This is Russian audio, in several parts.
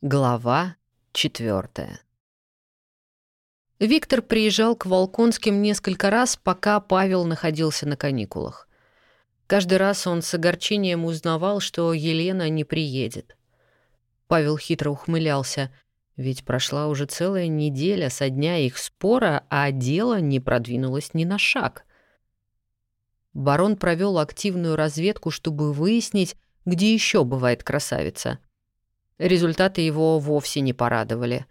Глава четвертая. Виктор приезжал к Волконским несколько раз, пока Павел находился на каникулах. Каждый раз он с огорчением узнавал, что Елена не приедет. Павел хитро ухмылялся, ведь прошла уже целая неделя со дня их спора, а дело не продвинулось ни на шаг. Барон провел активную разведку, чтобы выяснить, где еще бывает красавица — Результаты его вовсе не порадовали.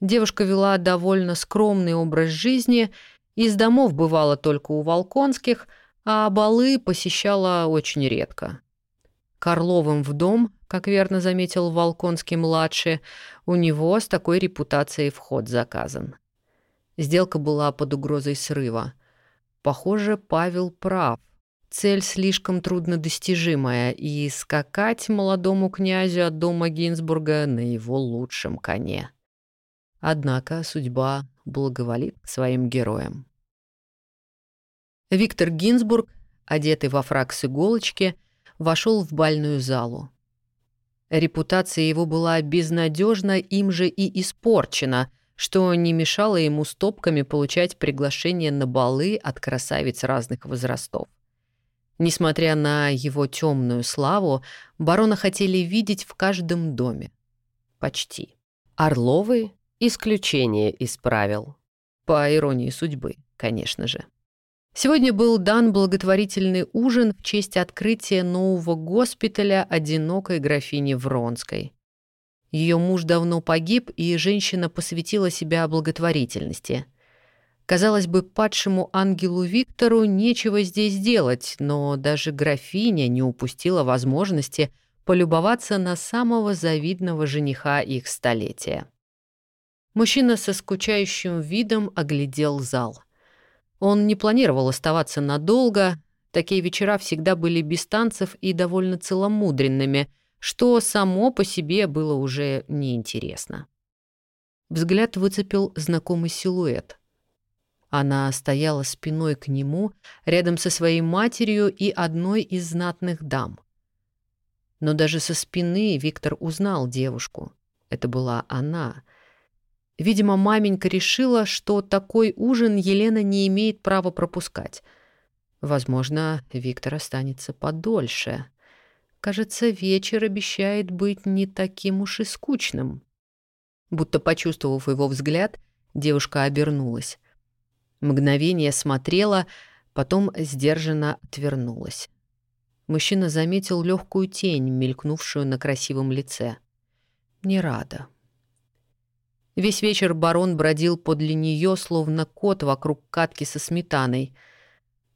Девушка вела довольно скромный образ жизни, из домов бывала только у Волконских, а балы посещала очень редко. Карловым в дом, как верно заметил Волконский-младший, у него с такой репутацией вход заказан. Сделка была под угрозой срыва. Похоже, Павел прав. Цель слишком труднодостижимая, и скакать молодому князю от дома Гинзбурга на его лучшем коне. Однако судьба благоволит своим героям. Виктор Гинзбург, одетый во фрак с иголочки, вошел в бальную залу. Репутация его была безнадежна им же и испорчена, что не мешало ему стопками получать приглашения на балы от красавиц разных возрастов. Несмотря на его темную славу, барона хотели видеть в каждом доме. Почти. Орловы — исключение из правил. По иронии судьбы, конечно же. Сегодня был дан благотворительный ужин в честь открытия нового госпиталя одинокой графини Вронской. Ее муж давно погиб, и женщина посвятила себя благотворительности. Казалось бы, падшему ангелу Виктору нечего здесь делать, но даже графиня не упустила возможности полюбоваться на самого завидного жениха их столетия. Мужчина со скучающим видом оглядел зал. Он не планировал оставаться надолго, такие вечера всегда были без танцев и довольно целомудренными, что само по себе было уже неинтересно. Взгляд выцепил знакомый силуэт — она стояла спиной к нему, рядом со своей матерью и одной из знатных дам. Но даже со спины Виктор узнал девушку. Это была она. Видимо, маменька решила, что такой ужин Елена не имеет права пропускать. Возможно, Виктор останется подольше. Кажется, вечер обещает быть не таким уж и скучным. Будто почувствовав его взгляд, девушка обернулась. Мгновение смотрела, потом сдержанно отвернулась. Мужчина заметил легкую тень, мелькнувшую на красивом лице. Не рада. Весь вечер барон бродил подле нее, словно кот вокруг катки со сметаной.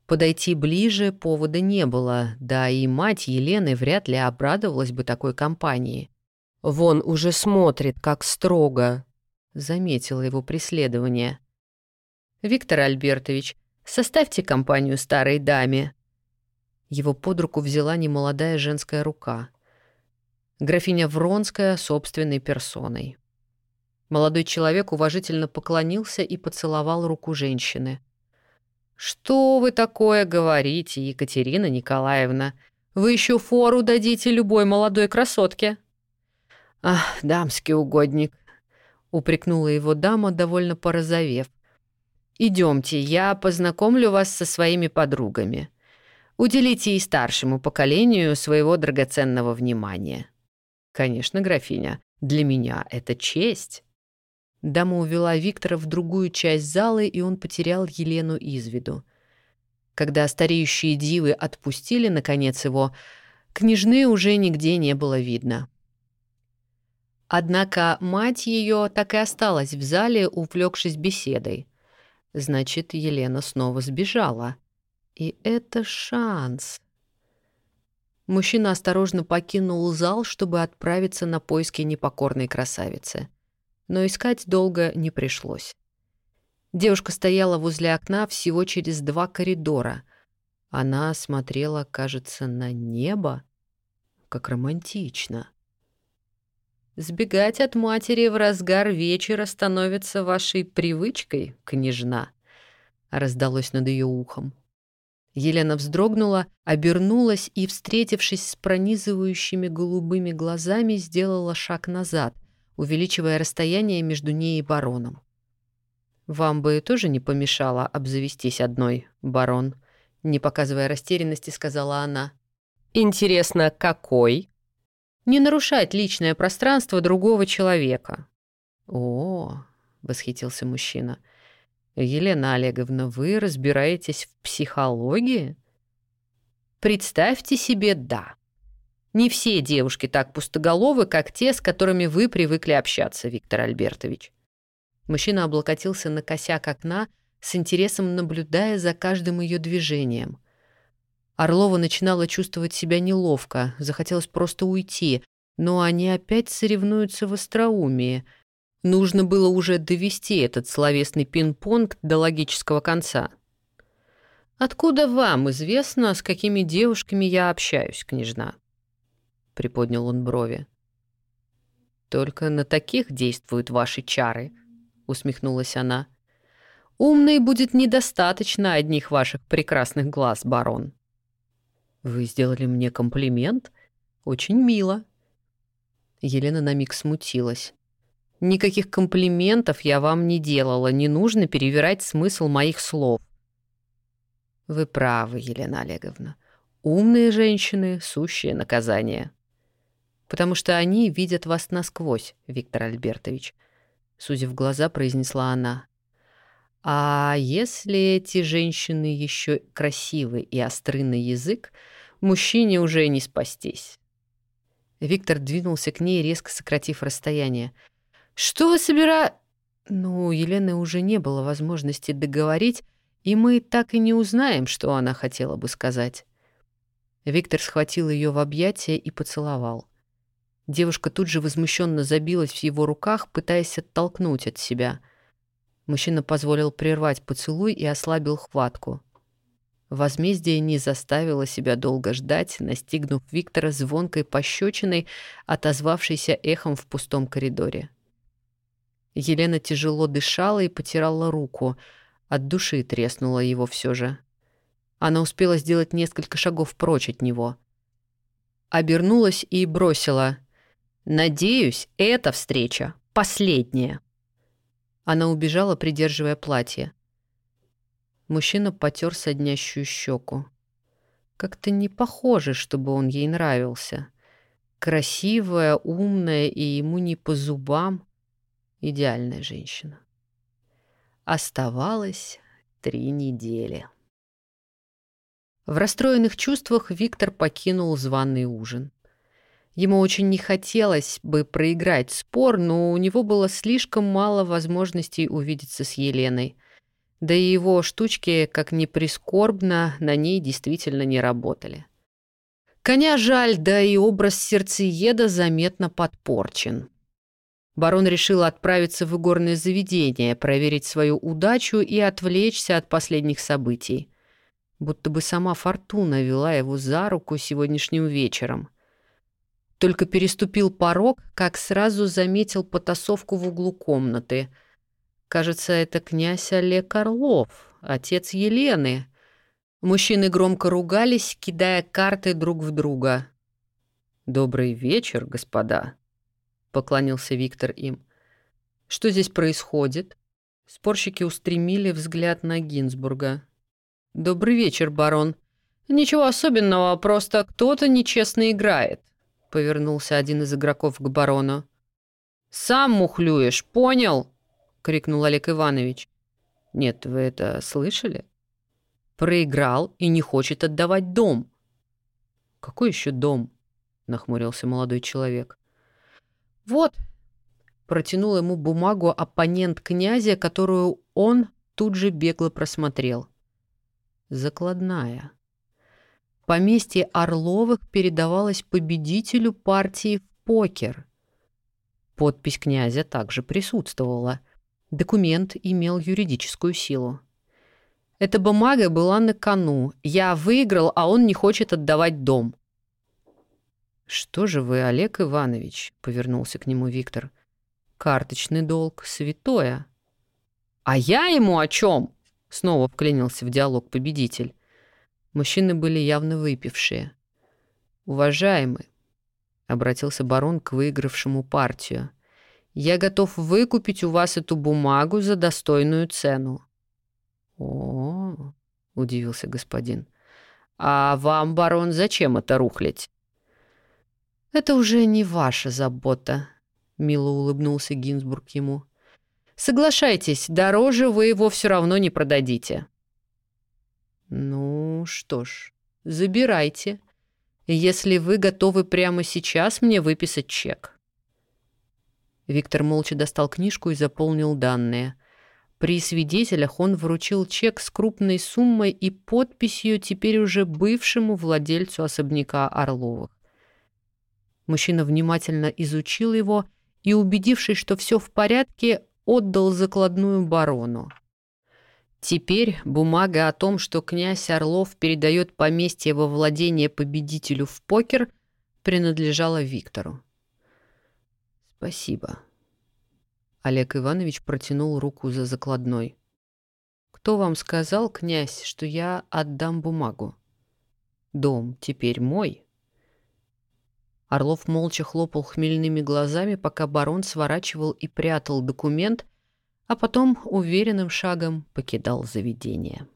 Подойти ближе повода не было, да и мать Елены вряд ли обрадовалась бы такой компании. «Вон уже смотрит, как строго», — заметила его преследование. «Виктор Альбертович, составьте компанию старой даме». Его под руку взяла немолодая женская рука. Графиня Вронская собственной персоной. Молодой человек уважительно поклонился и поцеловал руку женщины. «Что вы такое говорите, Екатерина Николаевна? Вы еще фору дадите любой молодой красотке?» «Ах, дамский угодник», — упрекнула его дама, довольно порозовев. Идемте, я познакомлю вас со своими подругами. Уделите и старшему поколению своего драгоценного внимания. Конечно, графиня, для меня это честь. Дама увела Виктора в другую часть зала, и он потерял Елену из виду. Когда стареющие дивы отпустили, наконец, его, княжны уже нигде не было видно. Однако мать ее так и осталась в зале, увлекшись беседой — Значит, Елена снова сбежала. И это шанс. Мужчина осторожно покинул зал, чтобы отправиться на поиски непокорной красавицы. Но искать долго не пришлось. Девушка стояла возле окна всего через два коридора. Она смотрела, кажется, на небо. Как романтично. Сбегать от матери в разгар вечера становится вашей привычкой, княжна», — раздалось над ее ухом. Елена вздрогнула, обернулась и, встретившись с пронизывающими голубыми глазами, сделала шаг назад, увеличивая расстояние между ней и бароном. «Вам бы тоже не помешало обзавестись одной, барон», не показывая растерянности, сказала она. «Интересно, какой?» «Не нарушать личное пространство другого человека». «О, — восхитился мужчина. «Елена Олеговна, вы разбираетесь в психологии?» «Представьте себе, да. Не все девушки так пустоголовы, как те, с которыми вы привыкли общаться, Виктор Альбертович». Мужчина облокотился на косяк окна, с интересом наблюдая за каждым ее движением. Орлова начинала чувствовать себя неловко, захотелось просто уйти, но они опять соревнуются в остроумии. Нужно было уже довести этот словесный пинг-понг до логического конца. «Откуда вам известно, с какими девушками я общаюсь, княжна?» Приподнял он брови. «Только на таких действуют ваши чары», — усмехнулась она. Умной будет недостаточно одних ваших прекрасных глаз, барон. Вы сделали мне комплимент? Очень мило. Елена на миг смутилась. Никаких комплиментов я вам не делала, не нужно перевирать смысл моих слов. Вы правы, Елена Олеговна. Умные женщины — сущее наказание. Потому что они видят вас насквозь, Виктор Альбертович. Сузив глаза, произнесла она. А если эти женщины еще красивы и остры на язык, мужчине уже не спастись. Виктор двинулся к ней, резко сократив расстояние. «Что вы собира...» Ну, у Елены уже не было возможности договорить, и мы так и не узнаем, что она хотела бы сказать. Виктор схватил ее в объятия и поцеловал. Девушка тут же возмущенно забилась в его руках, пытаясь оттолкнуть от себя — Мужчина позволил прервать поцелуй и ослабил хватку. Возмездие не заставило себя долго ждать, настигнув Виктора звонкой пощечиной, отозвавшейся эхом в пустом коридоре. Елена тяжело дышала и потирала руку. От души треснула его все же. Она успела сделать несколько шагов прочь от него. Обернулась и бросила. «Надеюсь, эта встреча последняя». Она убежала, придерживая платье. Мужчина потер соднящую щеку. Как-то не похоже, чтобы он ей нравился. Красивая, умная и ему не по зубам. Идеальная женщина. Оставалось три недели. В расстроенных чувствах Виктор покинул званый ужин. Ему очень не хотелось бы проиграть спор, но у него было слишком мало возможностей увидеться с Еленой. Да и его штучки, как ни прискорбно, на ней действительно не работали. Коня жаль, да и образ сердцееда заметно подпорчен. Барон решил отправиться в игорное заведение, проверить свою удачу и отвлечься от последних событий. Будто бы сама Фортуна вела его за руку сегодняшним вечером – только переступил порог, как сразу заметил потасовку в углу комнаты. Кажется, это князь Олег Орлов, отец Елены. Мужчины громко ругались, кидая карты друг в друга. «Добрый вечер, господа», — поклонился Виктор им. «Что здесь происходит?» Спорщики устремили взгляд на Гинзбурга. «Добрый вечер, барон. Ничего особенного, просто кто-то нечестно играет повернулся один из игроков к барону. «Сам мухлюешь, понял?» — крикнул Олег Иванович. «Нет, вы это слышали?» «Проиграл и не хочет отдавать дом». «Какой еще дом?» — нахмурился молодой человек. «Вот», — протянул ему бумагу оппонент князя, которую он тут же бегло просмотрел. «Закладная». Поместье Орловых передавалось победителю партии в покер. Подпись князя также присутствовала. Документ имел юридическую силу. Эта бумага была на кону. Я выиграл, а он не хочет отдавать дом. «Что же вы, Олег Иванович?» — повернулся к нему Виктор. «Карточный долг святое». «А я ему о чем?» — снова вклинился в диалог победитель. Мужчины были явно выпившие. «Уважаемый», — обратился барон к выигравшему партию, Я готов выкупить у вас эту бумагу за достойную цену». «О, — удивился господин, — а вам, барон, зачем это рухлить?» «Это уже не ваша забота», — мило улыбнулся Гинзбург ему. «Соглашайтесь, дороже вы его все равно не продадите». «Ну что ж, забирайте, если вы готовы прямо сейчас мне выписать чек». Виктор молча достал книжку и заполнил данные. При свидетелях он вручил чек с крупной суммой и подписью теперь уже бывшему владельцу особняка Орловых. Мужчина внимательно изучил его и, убедившись, что все в порядке, отдал закладную барону. Теперь бумага о том, что князь Орлов передает поместье во владение победителю в покер, принадлежала Виктору. «Спасибо». Олег Иванович протянул руку за закладной. «Кто вам сказал, князь, что я отдам бумагу? Дом теперь мой». Орлов молча хлопал хмельными глазами, пока барон сворачивал и прятал документ, а потом уверенным шагом покидал заведение.